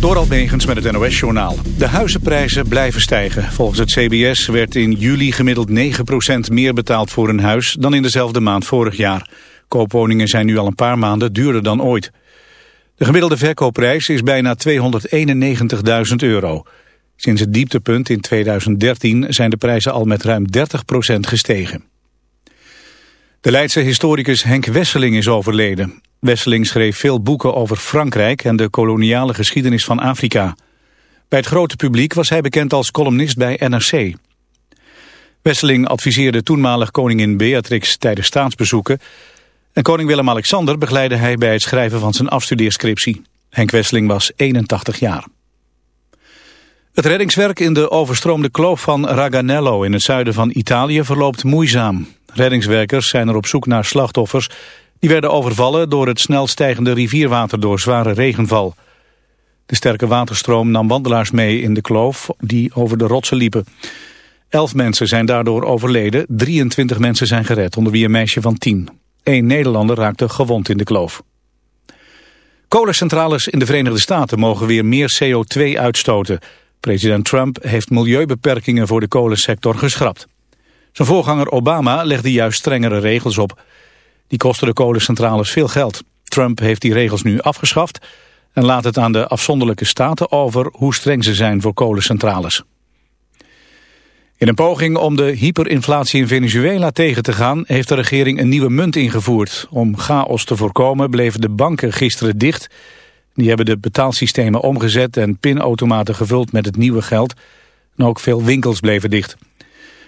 Door Almegens met het NOS-journaal. De huizenprijzen blijven stijgen. Volgens het CBS werd in juli gemiddeld 9% meer betaald voor een huis dan in dezelfde maand vorig jaar. Koopwoningen zijn nu al een paar maanden duurder dan ooit. De gemiddelde verkoopprijs is bijna 291.000 euro. Sinds het dieptepunt in 2013 zijn de prijzen al met ruim 30% gestegen. De Leidse historicus Henk Wesseling is overleden. Wesseling schreef veel boeken over Frankrijk en de koloniale geschiedenis van Afrika. Bij het grote publiek was hij bekend als columnist bij NRC. Wesseling adviseerde toenmalig koningin Beatrix tijdens staatsbezoeken... en koning Willem-Alexander begeleidde hij bij het schrijven van zijn afstudeerscriptie. Henk Wesseling was 81 jaar. Het reddingswerk in de overstroomde kloof van Raganello in het zuiden van Italië verloopt moeizaam. Reddingswerkers zijn er op zoek naar slachtoffers die werden overvallen door het snel stijgende rivierwater door zware regenval. De sterke waterstroom nam wandelaars mee in de kloof die over de rotsen liepen. Elf mensen zijn daardoor overleden, 23 mensen zijn gered, onder wie een meisje van 10. Eén Nederlander raakte gewond in de kloof. Kolencentrales in de Verenigde Staten mogen weer meer CO2 uitstoten. President Trump heeft milieubeperkingen voor de kolensector geschrapt. Zijn voorganger Obama legde juist strengere regels op. Die kosten de kolencentrales veel geld. Trump heeft die regels nu afgeschaft en laat het aan de afzonderlijke staten over hoe streng ze zijn voor kolencentrales. In een poging om de hyperinflatie in Venezuela tegen te gaan... heeft de regering een nieuwe munt ingevoerd. Om chaos te voorkomen bleven de banken gisteren dicht. Die hebben de betaalsystemen omgezet en pinautomaten gevuld met het nieuwe geld. En ook veel winkels bleven dicht.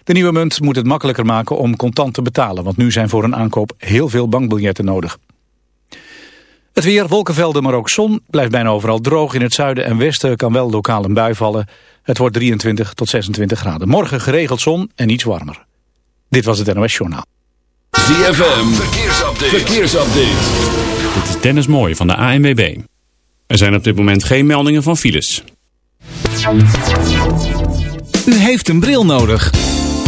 De nieuwe munt moet het makkelijker maken om contant te betalen, want nu zijn voor een aankoop heel veel bankbiljetten nodig. Het weer, wolkenvelden, maar ook zon, blijft bijna overal droog. In het zuiden en westen kan wel lokaal een bui vallen. Het wordt 23 tot 26 graden. Morgen geregeld zon en iets warmer. Dit was het NOS Journaal. ZFM, verkeersupdate. verkeersupdate. Dit is Dennis Mooij van de ANWB. Er zijn op dit moment geen meldingen van files. U heeft een bril nodig.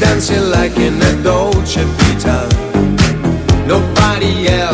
Dancing like in a Dolce Vita. Nobody else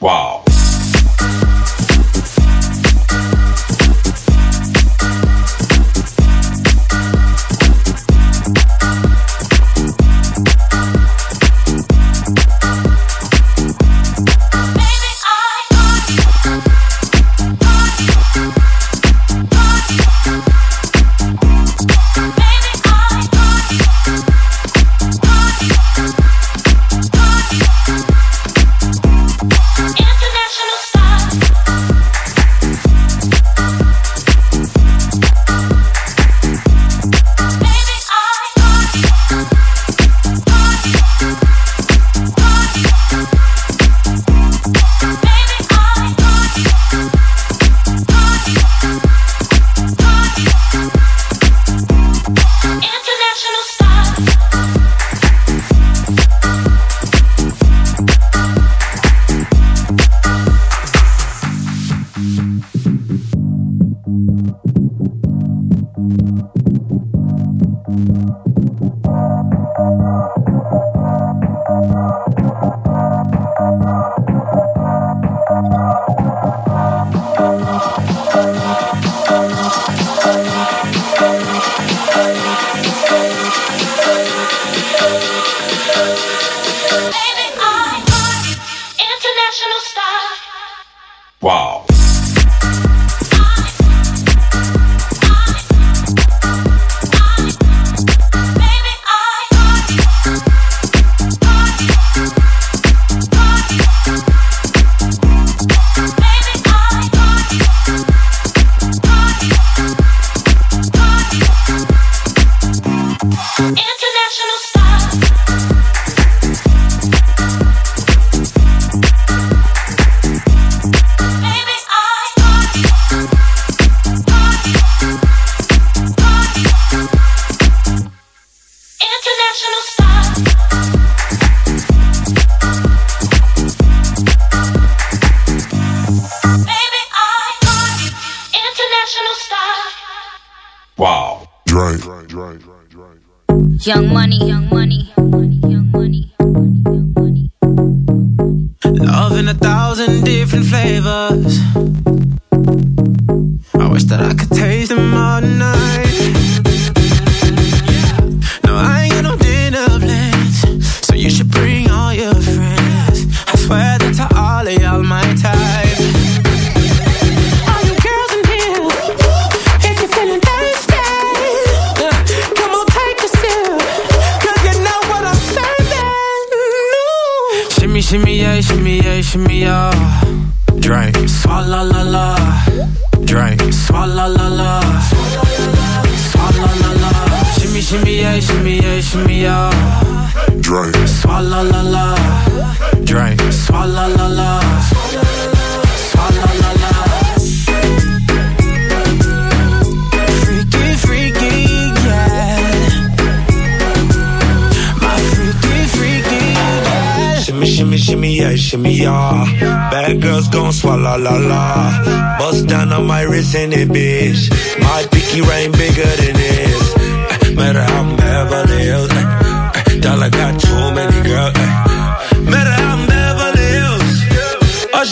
Wow.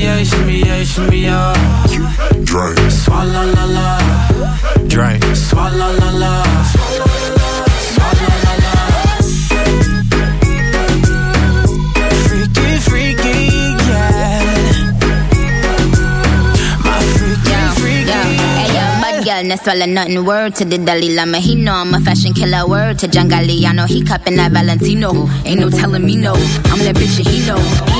Shimmy, yeah, shimmy, yeah, shimmy, yeah. Drink. Swalla la la. Drink. Swalla la la. Swalla la la. Freaky, freaky, yeah. My freaky, freaky. Hey yo, bad girl, no swallow nothing. Word to the Dalai Lama, he know I'm a fashion killer. Word to John Galliano, he cupping that Valentino. Ain't no telling me no, I'm that bitch and he know.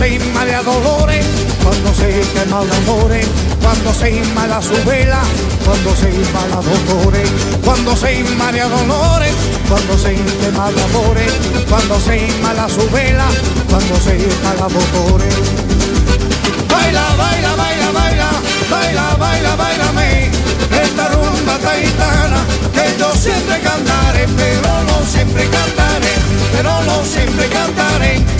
Se inmala dolores, cuando se quema de amores, cuando se inmala su vela, cuando se inmala dolores, cuando se inmala dolores, cuando se quema cuando se inmala su vela, cuando se inmala dolores. Baila, baila, baila, baila, baila, baila, bailame, esta rumba taitana, que yo siempre cantaré, pero no siempre cantaré, pero no siempre cantaré.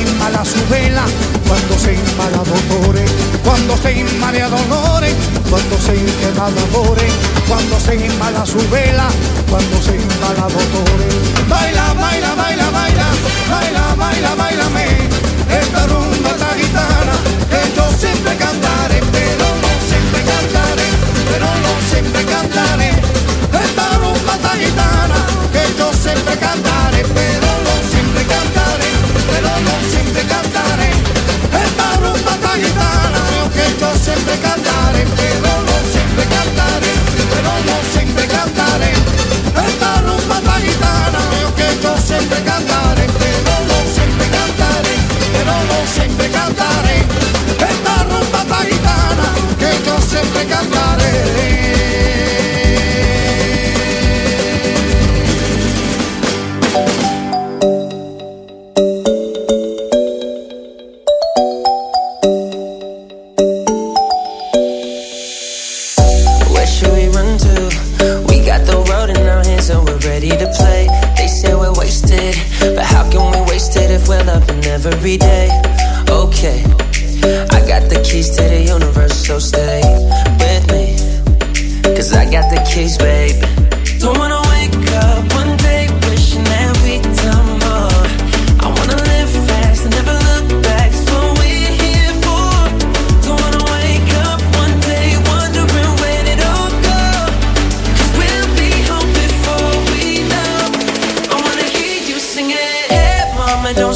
inmala su vela, cuando se inmala dolores, cuando se inmala dolores, cuando se de amores, cuando se inmala su vela, cuando se inmala dolores. Baila, baila, baila, baila, baila, baila, bailame, esta rumba esta gitana, que yo siempre cantaré, pero no siempre cantaré, pero no siempre cantaré. Esta rumba esta gitana, que yo siempre cantaré, don't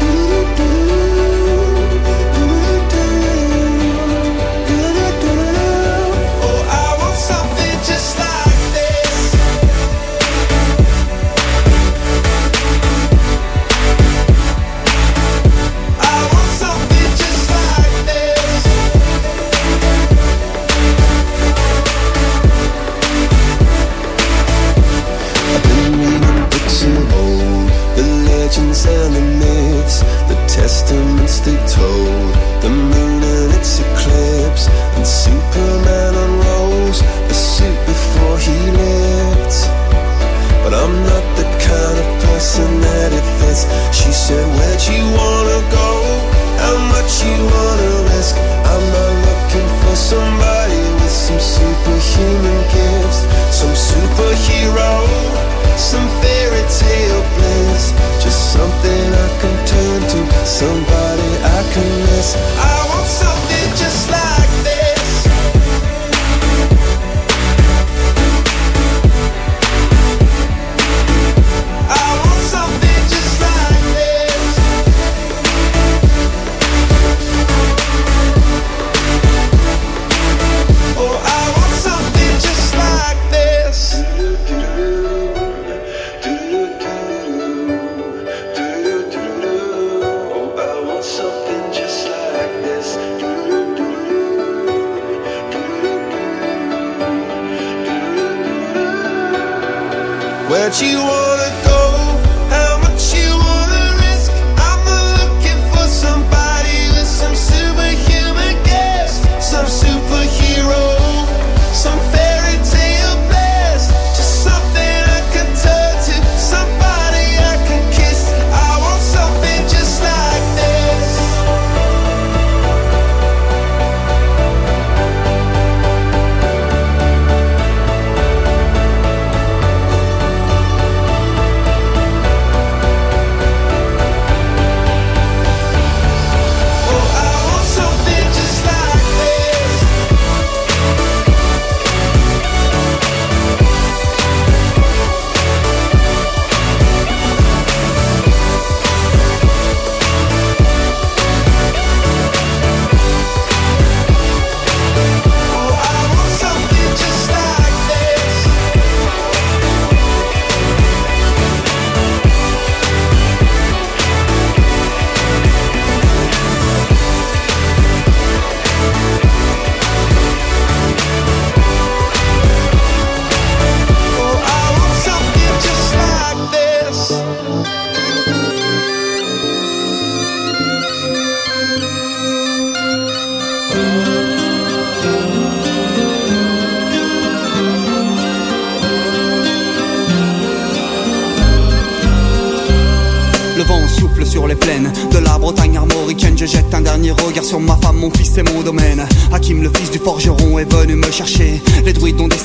Et mon domaine. Hakim, le fils du forgeron, est venu me chercher.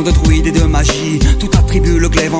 monde druide des de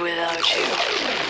without you.